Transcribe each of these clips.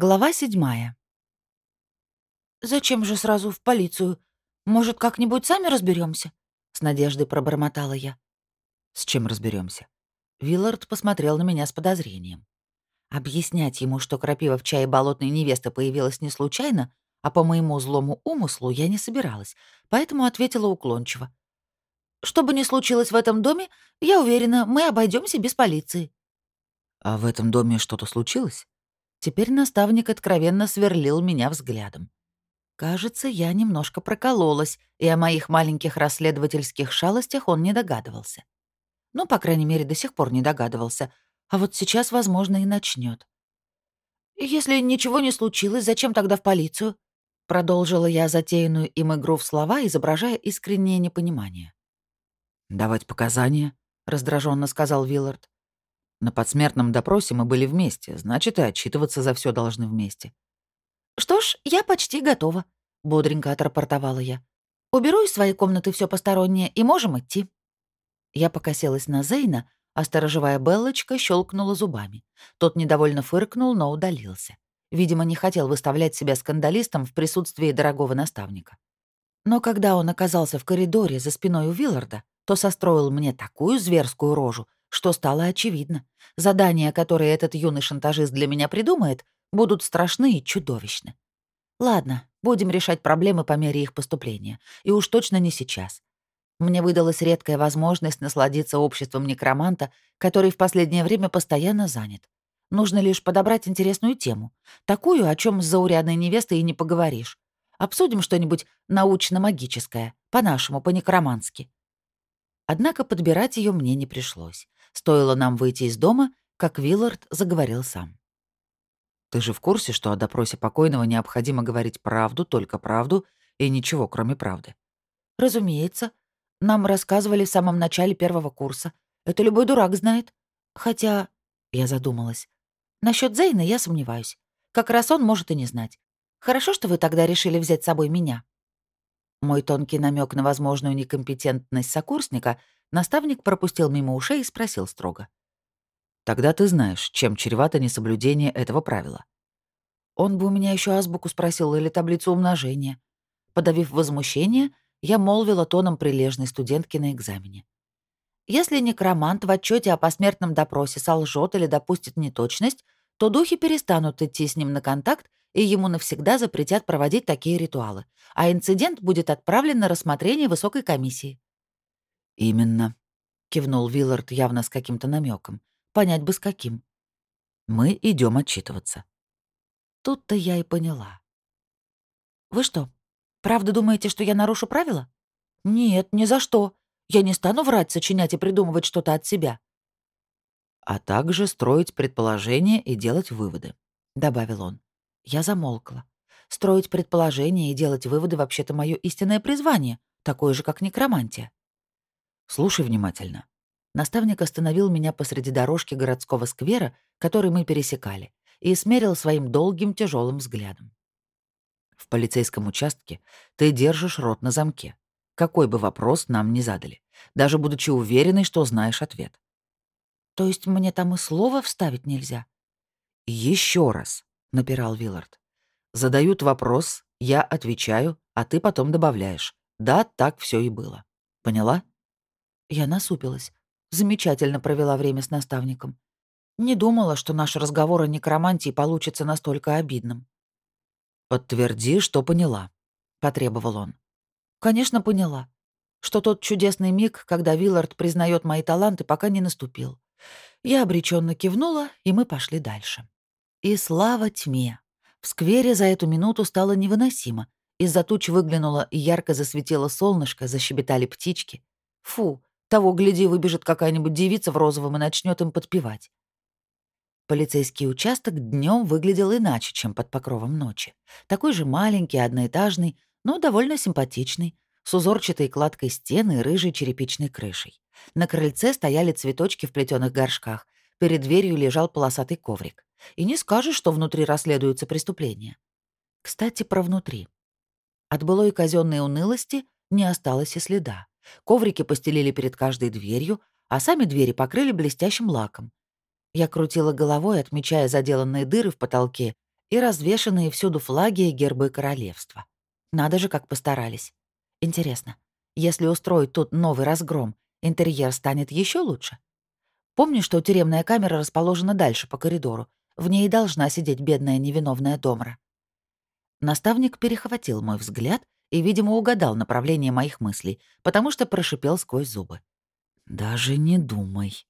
Глава седьмая. «Зачем же сразу в полицию? Может, как-нибудь сами разберемся? с надеждой пробормотала я. «С чем разберемся? Виллард посмотрел на меня с подозрением. Объяснять ему, что крапива в чае болотной невесты появилась не случайно, а по моему злому умыслу я не собиралась, поэтому ответила уклончиво. «Что бы ни случилось в этом доме, я уверена, мы обойдемся без полиции». «А в этом доме что-то случилось?» Теперь наставник откровенно сверлил меня взглядом. Кажется, я немножко прокололась, и о моих маленьких расследовательских шалостях он не догадывался. Ну, по крайней мере, до сих пор не догадывался. А вот сейчас, возможно, и начнет. «Если ничего не случилось, зачем тогда в полицию?» Продолжила я затеянную им игру в слова, изображая искреннее непонимание. «Давать показания», — раздраженно сказал Виллард. На подсмертном допросе мы были вместе, значит, и отчитываться за все должны вместе. «Что ж, я почти готова», — бодренько отрапортовала я. «Уберу из своей комнаты все постороннее, и можем идти». Я покосилась на Зейна, а сторожевая Беллочка щелкнула зубами. Тот недовольно фыркнул, но удалился. Видимо, не хотел выставлять себя скандалистом в присутствии дорогого наставника. Но когда он оказался в коридоре за спиной у Вилларда, то состроил мне такую зверскую рожу, что стало очевидно. Задания, которые этот юный шантажист для меня придумает, будут страшны и чудовищны. Ладно, будем решать проблемы по мере их поступления. И уж точно не сейчас. Мне выдалась редкая возможность насладиться обществом некроманта, который в последнее время постоянно занят. Нужно лишь подобрать интересную тему. Такую, о чем с заурядной невестой и не поговоришь. Обсудим что-нибудь научно-магическое, по-нашему, по-некромански. Однако подбирать ее мне не пришлось. Стоило нам выйти из дома, как Виллард заговорил сам. «Ты же в курсе, что о допросе покойного необходимо говорить правду, только правду и ничего, кроме правды?» «Разумеется. Нам рассказывали в самом начале первого курса. Это любой дурак знает. Хотя...» Я задумалась. Насчет Зейна я сомневаюсь. Как раз он может и не знать. Хорошо, что вы тогда решили взять с собой меня». Мой тонкий намек на возможную некомпетентность сокурсника Наставник пропустил мимо ушей и спросил строго. «Тогда ты знаешь, чем чревато несоблюдение этого правила». Он бы у меня еще азбуку спросил или таблицу умножения. Подавив возмущение, я молвила тоном прилежной студентки на экзамене. Если некромант в отчете о посмертном допросе солжет или допустит неточность, то духи перестанут идти с ним на контакт, и ему навсегда запретят проводить такие ритуалы, а инцидент будет отправлен на рассмотрение высокой комиссии. «Именно», — кивнул Виллард явно с каким-то намеком. Понять бы с каким. «Мы идем отчитываться». Тут-то я и поняла. «Вы что, правда думаете, что я нарушу правила?» «Нет, ни за что. Я не стану врать, сочинять и придумывать что-то от себя». «А также строить предположения и делать выводы», — добавил он. Я замолкла. Строить предположения и делать выводы вообще-то мое истинное призвание, такое же, как некромантия. Слушай внимательно. Наставник остановил меня посреди дорожки городского сквера, который мы пересекали, и смерил своим долгим тяжелым взглядом. В полицейском участке ты держишь рот на замке. Какой бы вопрос нам ни задали, даже будучи уверенной, что знаешь ответ. То есть мне там и слова вставить нельзя? Еще раз, напирал Виллард. Задают вопрос, я отвечаю, а ты потом добавляешь. Да, так все и было. Поняла? Я насупилась. Замечательно провела время с наставником. Не думала, что наш разговор о некромантии получится настолько обидным. «Подтверди, что поняла», — потребовал он. «Конечно, поняла. Что тот чудесный миг, когда Виллард признает мои таланты, пока не наступил. Я обреченно кивнула, и мы пошли дальше. И слава тьме. В сквере за эту минуту стало невыносимо. Из-за туч выглянуло и ярко засветило солнышко, защебетали птички. Фу, того, гляди, выбежит какая-нибудь девица в розовом и начнет им подпевать. Полицейский участок днем выглядел иначе, чем под покровом ночи. Такой же маленький, одноэтажный, но довольно симпатичный, с узорчатой кладкой стены и рыжей черепичной крышей. На крыльце стояли цветочки в плетеных горшках, перед дверью лежал полосатый коврик. И не скажешь, что внутри расследуются преступления. Кстати, про внутри. От былой казенной унылости не осталось и следа. Коврики постелили перед каждой дверью, а сами двери покрыли блестящим лаком. Я крутила головой, отмечая заделанные дыры в потолке и развешанные всюду флаги и гербы королевства. Надо же, как постарались. Интересно, если устроить тут новый разгром, интерьер станет еще лучше? Помню, что тюремная камера расположена дальше по коридору. В ней должна сидеть бедная невиновная Домра. Наставник перехватил мой взгляд и, видимо, угадал направление моих мыслей, потому что прошипел сквозь зубы. «Даже не думай».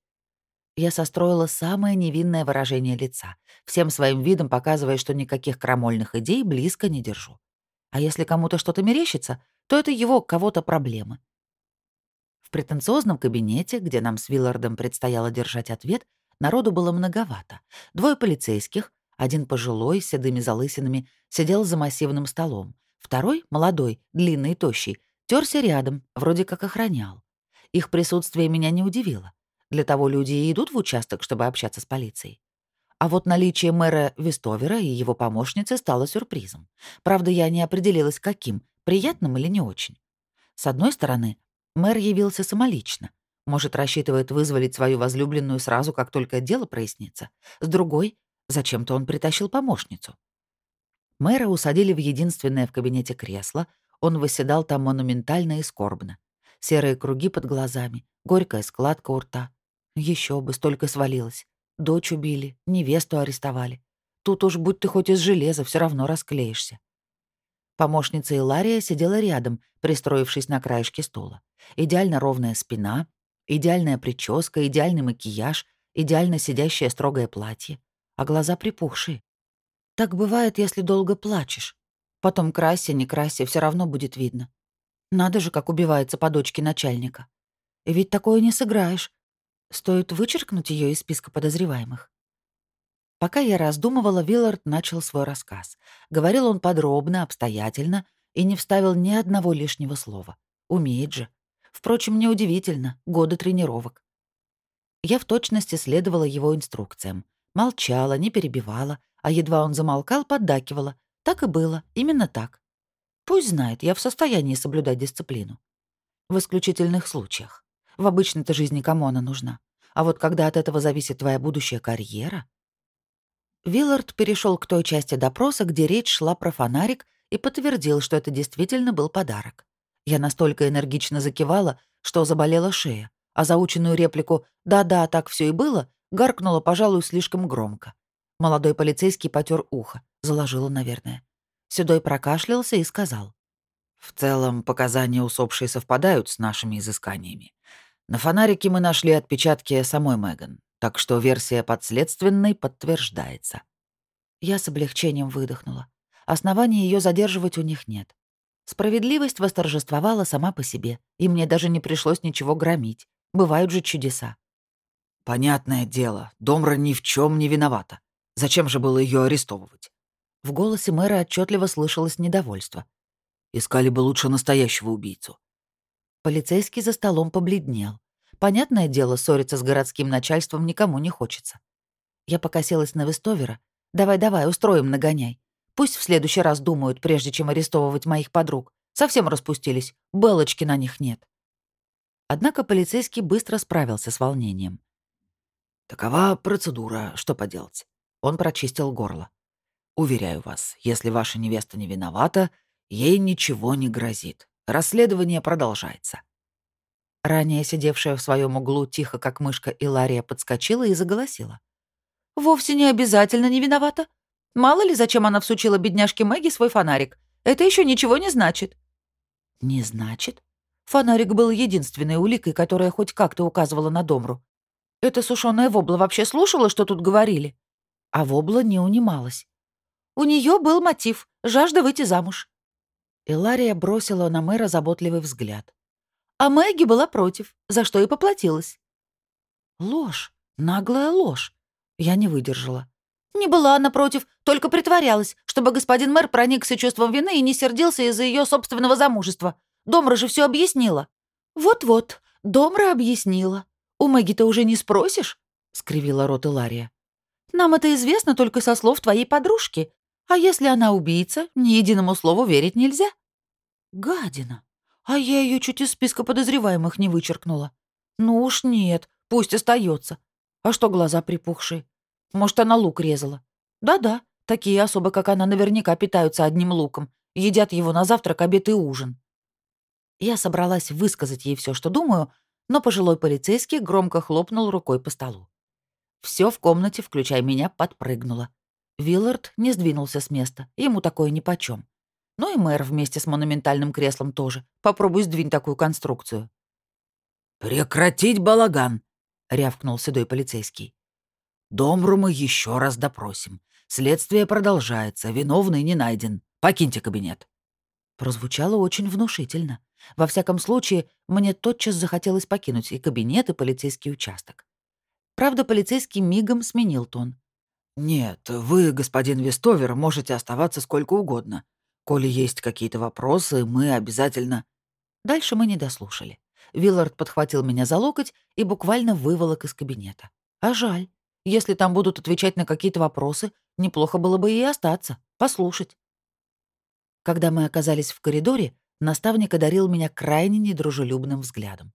Я состроила самое невинное выражение лица, всем своим видом показывая, что никаких крамольных идей близко не держу. А если кому-то что-то мерещится, то это его кого-то проблемы. В претенциозном кабинете, где нам с Виллардом предстояло держать ответ, народу было многовато. Двое полицейских, один пожилой, с седыми залысинами, сидел за массивным столом. Второй, молодой, длинный и тощий, терся рядом, вроде как охранял. Их присутствие меня не удивило. Для того люди и идут в участок, чтобы общаться с полицией. А вот наличие мэра Вестовера и его помощницы стало сюрпризом. Правда, я не определилась, каким, приятным или не очень. С одной стороны, мэр явился самолично. Может, рассчитывает вызволить свою возлюбленную сразу, как только дело прояснится. С другой, зачем-то он притащил помощницу. Мэра усадили в единственное в кабинете кресло. Он восседал там монументально и скорбно. Серые круги под глазами, горькая складка у рта. Еще бы, столько свалилось. Дочь убили, невесту арестовали. Тут уж будь ты хоть из железа, все равно расклеишься. Помощница Илария сидела рядом, пристроившись на краешке стула. Идеально ровная спина, идеальная прическа, идеальный макияж, идеально сидящее строгое платье, а глаза припухшие. Так бывает, если долго плачешь. Потом крася, не крася, все равно будет видно. Надо же, как убивается по дочке начальника. Ведь такое не сыграешь. Стоит вычеркнуть ее из списка подозреваемых. Пока я раздумывала, Виллард начал свой рассказ. Говорил он подробно, обстоятельно и не вставил ни одного лишнего слова. Умеет же. Впрочем, неудивительно, годы тренировок. Я в точности следовала его инструкциям. Молчала, не перебивала, а едва он замолкал, поддакивала. Так и было, именно так. Пусть знает, я в состоянии соблюдать дисциплину. В исключительных случаях. В обычной-то жизни кому она нужна? А вот когда от этого зависит твоя будущая карьера... Виллард перешел к той части допроса, где речь шла про фонарик, и подтвердил, что это действительно был подарок. Я настолько энергично закивала, что заболела шея, а заученную реплику «да-да, так все и было» гаркнула, пожалуй, слишком громко. Молодой полицейский потер ухо, заложила, наверное. Седой прокашлялся и сказал. «В целом, показания усопшей совпадают с нашими изысканиями. На фонарике мы нашли отпечатки самой Меган, так что версия подследственной подтверждается». Я с облегчением выдохнула. Оснований ее задерживать у них нет. Справедливость восторжествовала сама по себе, и мне даже не пришлось ничего громить. Бывают же чудеса. «Понятное дело, Домра ни в чем не виновата. Зачем же было ее арестовывать?» В голосе мэра отчетливо слышалось недовольство. «Искали бы лучше настоящего убийцу». Полицейский за столом побледнел. Понятное дело, ссориться с городским начальством никому не хочется. Я покосилась на Вестовера. «Давай-давай, устроим нагоняй. Пусть в следующий раз думают, прежде чем арестовывать моих подруг. Совсем распустились, белочки на них нет». Однако полицейский быстро справился с волнением. «Такова процедура, что поделать?» Он прочистил горло. «Уверяю вас, если ваша невеста не виновата, ей ничего не грозит. Расследование продолжается». Ранее сидевшая в своем углу тихо, как мышка, Илария подскочила и заголосила. «Вовсе не обязательно не виновата. Мало ли, зачем она всучила бедняжке Мэгги свой фонарик. Это еще ничего не значит». «Не значит?» Фонарик был единственной уликой, которая хоть как-то указывала на Домру. Эта сушеная вобла вообще слушала, что тут говорили? А вобла не унималась. У нее был мотив — жажда выйти замуж. Илария бросила на мэра заботливый взгляд. А Мэгги была против, за что и поплатилась. Ложь, наглая ложь. Я не выдержала. Не была она против, только притворялась, чтобы господин мэр проникся чувством вины и не сердился из-за ее собственного замужества. Домра же все объяснила. Вот-вот, Домра объяснила. «У Мэгги-то уже не спросишь?» — скривила рот Илария. «Нам это известно только со слов твоей подружки. А если она убийца, ни единому слову верить нельзя». «Гадина! А я ее чуть из списка подозреваемых не вычеркнула. Ну уж нет, пусть остается. А что глаза припухшие? Может, она лук резала? Да-да, Такие особы, как она, наверняка питаются одним луком, едят его на завтрак, обед и ужин. Я собралась высказать ей все, что думаю, но пожилой полицейский громко хлопнул рукой по столу. Все в комнате, включая меня, подпрыгнуло. Виллард не сдвинулся с места, ему такое нипочем. Ну и мэр вместе с монументальным креслом тоже. Попробуй сдвинь такую конструкцию. «Прекратить балаган!» — рявкнул седой полицейский. «Домру мы еще раз допросим. Следствие продолжается, виновный не найден. Покиньте кабинет». Прозвучало очень внушительно. Во всяком случае, мне тотчас захотелось покинуть и кабинет, и полицейский участок. Правда, полицейский мигом сменил тон. «Нет, вы, господин Вестовер, можете оставаться сколько угодно. Коли есть какие-то вопросы, мы обязательно...» Дальше мы не дослушали. Виллард подхватил меня за локоть и буквально выволок из кабинета. А жаль. Если там будут отвечать на какие-то вопросы, неплохо было бы и остаться, послушать. Когда мы оказались в коридоре, наставник одарил меня крайне недружелюбным взглядом.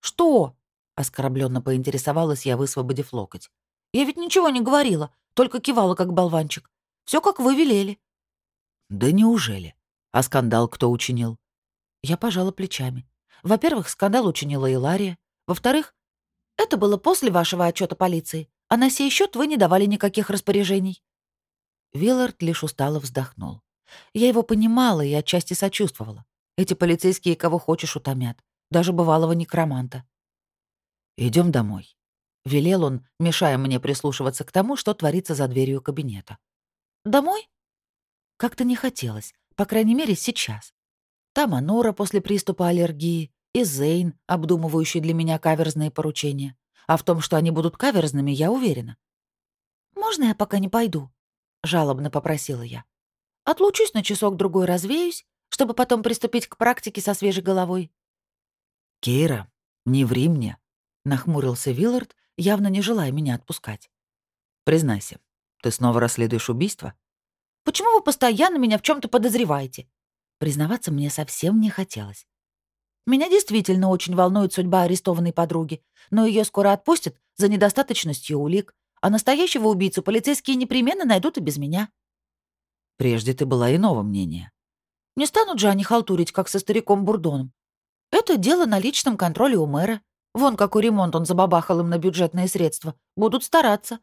«Что?» — оскорбленно поинтересовалась я, высвободив локоть. «Я ведь ничего не говорила, только кивала, как болванчик. Все как вы велели». «Да неужели? А скандал кто учинил?» Я пожала плечами. Во-первых, скандал учинила Илария. Во-вторых, это было после вашего отчета полиции, а на сей счет вы не давали никаких распоряжений. Виллард лишь устало вздохнул. Я его понимала и отчасти сочувствовала. Эти полицейские кого хочешь утомят, даже бывалого некроманта. Идем домой», — велел он, мешая мне прислушиваться к тому, что творится за дверью кабинета. «Домой?» Как-то не хотелось, по крайней мере, сейчас. Там Анора после приступа аллергии и Зейн, обдумывающий для меня каверзные поручения. А в том, что они будут каверзными, я уверена. «Можно я пока не пойду?» — жалобно попросила я. «Отлучусь на часок-другой, развеюсь, чтобы потом приступить к практике со свежей головой». «Кейра, не ври мне», — нахмурился Виллард, явно не желая меня отпускать. «Признайся, ты снова расследуешь убийство?» «Почему вы постоянно меня в чем то подозреваете?» Признаваться мне совсем не хотелось. Меня действительно очень волнует судьба арестованной подруги, но ее скоро отпустят за недостаточностью улик, а настоящего убийцу полицейские непременно найдут и без меня. Прежде ты была иного мнения. Не станут же они халтурить, как со стариком Бурдоном. Это дело на личном контроле у мэра. Вон какой ремонт он забабахал им на бюджетные средства. Будут стараться.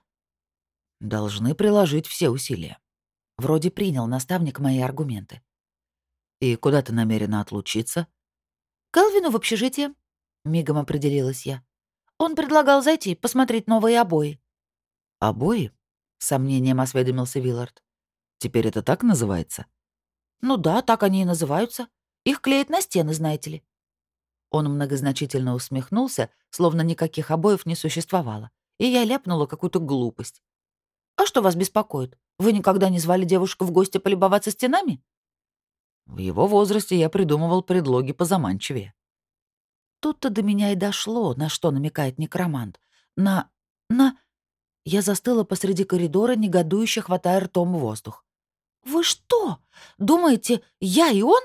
Должны приложить все усилия. Вроде принял наставник мои аргументы. «И куда ты намерена отлучиться?» «К Элвину в общежитие», — мигом определилась я. «Он предлагал зайти, посмотреть новые обои». «Обои?» — сомнением осведомился Виллард. «Теперь это так называется?» «Ну да, так они и называются. Их клеят на стены, знаете ли». Он многозначительно усмехнулся, словно никаких обоев не существовало, и я ляпнула какую-то глупость. «А что вас беспокоит? Вы никогда не звали девушку в гости полюбоваться стенами?» В его возрасте я придумывал предлоги позаманчивее. Тут-то до меня и дошло, на что намекает некромант. На... на... Я застыла посреди коридора, негодующе хватая ртом воздух. «Вы что? Думаете, я и он?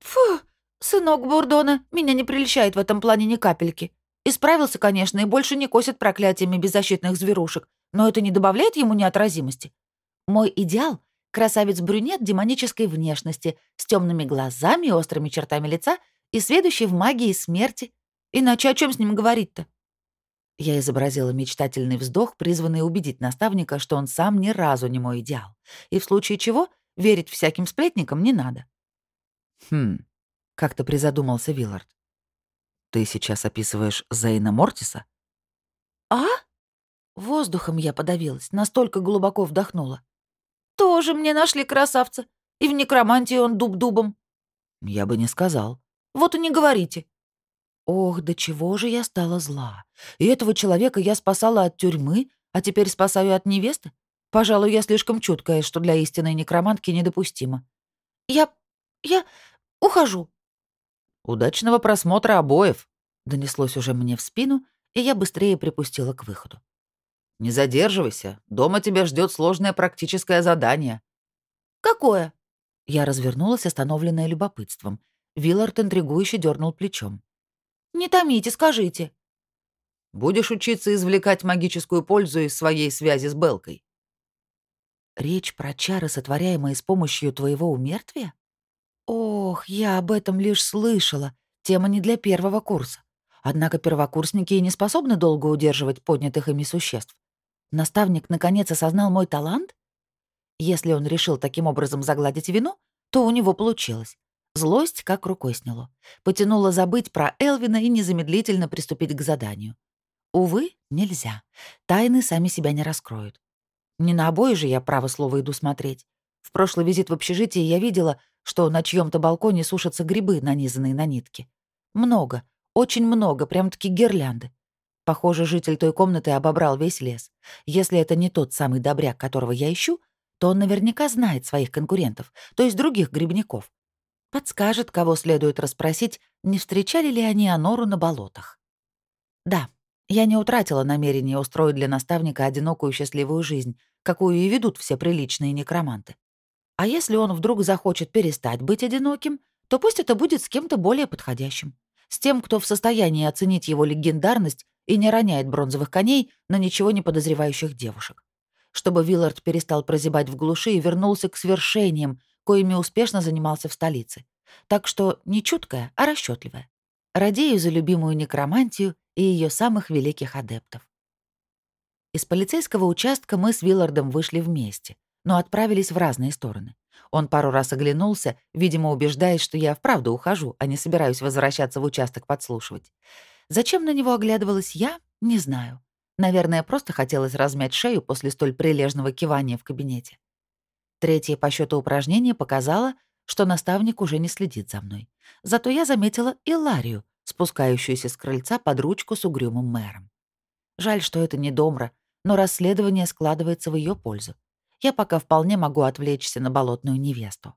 Фу, сынок Бурдона, меня не прельщает в этом плане ни капельки. Исправился, конечно, и больше не косит проклятиями беззащитных зверушек, но это не добавляет ему неотразимости. Мой идеал Красавец-брюнет демонической внешности, с темными глазами, и острыми чертами лица и сведущий в магии смерти. Иначе о чем с ним говорить-то? Я изобразила мечтательный вздох, призванный убедить наставника, что он сам ни разу не мой идеал, и в случае чего верить всяким сплетникам не надо. «Хм», — как-то призадумался Виллард. «Ты сейчас описываешь Зейна Мортиса?» «А?» Воздухом я подавилась, настолько глубоко вдохнула. Тоже мне нашли красавца. И в некромантии он дуб-дубом. Я бы не сказал. Вот и не говорите. Ох, до чего же я стала зла. И этого человека я спасала от тюрьмы, а теперь спасаю от невесты? Пожалуй, я слишком чуткая, что для истинной некромантки недопустимо. Я... я ухожу. Удачного просмотра обоев, донеслось уже мне в спину, и я быстрее припустила к выходу. Не задерживайся. Дома тебя ждет сложное практическое задание. Какое? Я развернулась, остановленная любопытством. Виллард интригующе дернул плечом. Не томите, скажите. Будешь учиться извлекать магическую пользу из своей связи с Белкой. Речь про чары, сотворяемые с помощью твоего умертвия? Ох, я об этом лишь слышала. Тема не для первого курса. Однако первокурсники и не способны долго удерживать поднятых ими существ. Наставник наконец осознал мой талант? Если он решил таким образом загладить вину, то у него получилось. Злость как рукой сняло. Потянуло забыть про Элвина и незамедлительно приступить к заданию. Увы, нельзя. Тайны сами себя не раскроют. Не на обои же я, право слово, иду смотреть. В прошлый визит в общежитие я видела, что на чьем то балконе сушатся грибы, нанизанные на нитки. Много, очень много, прям-таки гирлянды. Похоже, житель той комнаты обобрал весь лес. Если это не тот самый добряк, которого я ищу, то он наверняка знает своих конкурентов, то есть других грибников. Подскажет, кого следует расспросить, не встречали ли они Анору на болотах. Да, я не утратила намерение устроить для наставника одинокую счастливую жизнь, какую и ведут все приличные некроманты. А если он вдруг захочет перестать быть одиноким, то пусть это будет с кем-то более подходящим. С тем, кто в состоянии оценить его легендарность и не роняет бронзовых коней на ничего не подозревающих девушек. Чтобы Виллард перестал прозябать в глуши и вернулся к свершениям, коими успешно занимался в столице. Так что не чуткая, а расчетливая. Радею за любимую некромантию и ее самых великих адептов. Из полицейского участка мы с Виллардом вышли вместе, но отправились в разные стороны. Он пару раз оглянулся, видимо, убеждаясь, что я вправду ухожу, а не собираюсь возвращаться в участок подслушивать. Зачем на него оглядывалась я, не знаю. Наверное, просто хотелось размять шею после столь прилежного кивания в кабинете. Третье по счету упражнение показало, что наставник уже не следит за мной. Зато я заметила и Ларию, спускающуюся с крыльца под ручку с угрюмым мэром. Жаль, что это не Домра, но расследование складывается в ее пользу. Я пока вполне могу отвлечься на болотную невесту.